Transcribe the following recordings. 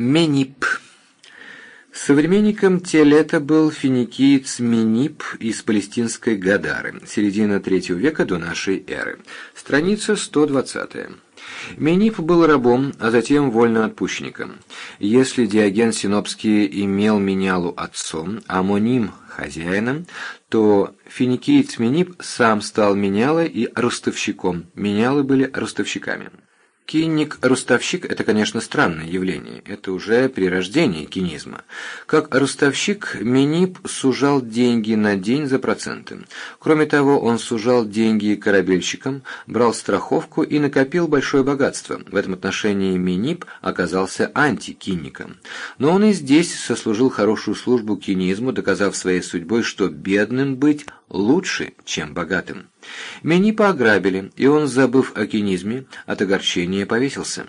Менип. Современником Телета был финикиец Менип из палестинской Гадары, середина III века до нашей эры. Страница 120. Менип был рабом, а затем вольноотпущенником. Если Диоген Синопский имел менялу отцом, а Моним – хозяином, то финикиец Менип сам стал менялой и ростовщиком. Менялы были ростовщиками. Кинник-ростовщик – это, конечно, странное явление. Это уже при рождении кинизма. Как ростовщик, Минип сужал деньги на день за проценты. Кроме того, он сужал деньги корабельщикам, брал страховку и накопил большое богатство. В этом отношении Минип оказался антикинником. Но он и здесь сослужил хорошую службу кинизму, доказав своей судьбой, что бедным быть лучше, чем богатым. Менипа ограбили, и он, забыв о кинизме, от огорчения повесился.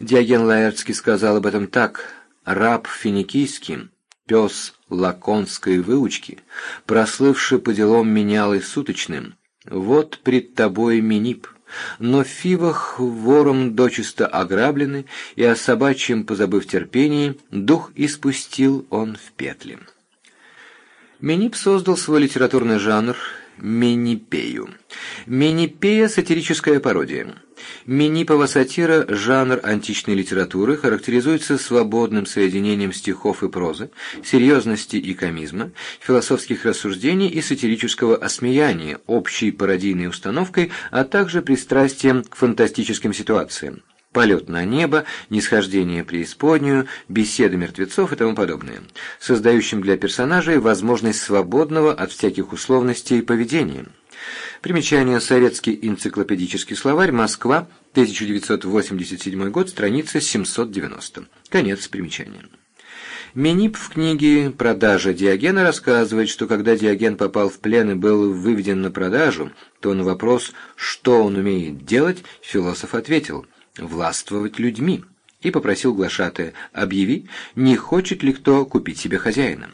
Диоген Лаэртский сказал об этом так. «Раб финикийский, пес лаконской выучки, прослывший по делам менялый суточным, вот пред тобой Менип». Но в Фивах вором дочисто ограблены, и о собачьем, позабыв терпении, дух испустил он в петли. Менип создал свой литературный жанр Менипею. Менипея – сатирическая пародия. Менипова сатира – жанр античной литературы, характеризуется свободным соединением стихов и прозы, серьезности и комизма, философских рассуждений и сатирического осмеяния, общей пародийной установкой, а также пристрастием к фантастическим ситуациям полет на небо, нисхождение преисподнюю, беседы мертвецов и тому подобное, создающим для персонажей возможность свободного от всяких условностей поведения. Примечание «Советский энциклопедический словарь. Москва. 1987 год. Страница 790». Конец примечания. Менип в книге «Продажа Диогена» рассказывает, что когда Диоген попал в плен и был выведен на продажу, то на вопрос, что он умеет делать, философ ответил – властвовать людьми, и попросил глашатая «Объяви, не хочет ли кто купить себе хозяина».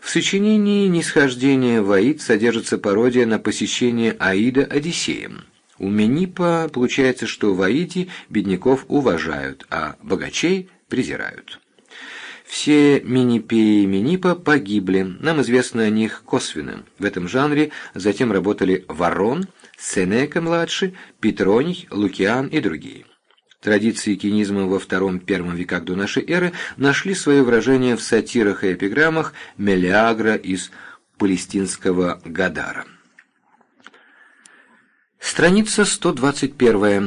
В сочинении «Нисхождение в Аид» содержится пародия на посещение Аида Одиссеем. У Менипа получается, что в Аиде бедняков уважают, а богачей презирают. Все Минипеи Минипа погибли, нам известно о них косвенно. В этом жанре затем работали Ворон, Сенека-младший, Петроний, Лукиан и другие. Традиции кинизма во втором-первом веках до нашей эры нашли свое выражение в сатирах и эпиграммах Мелиагра из палестинского Гадара. Страница 121.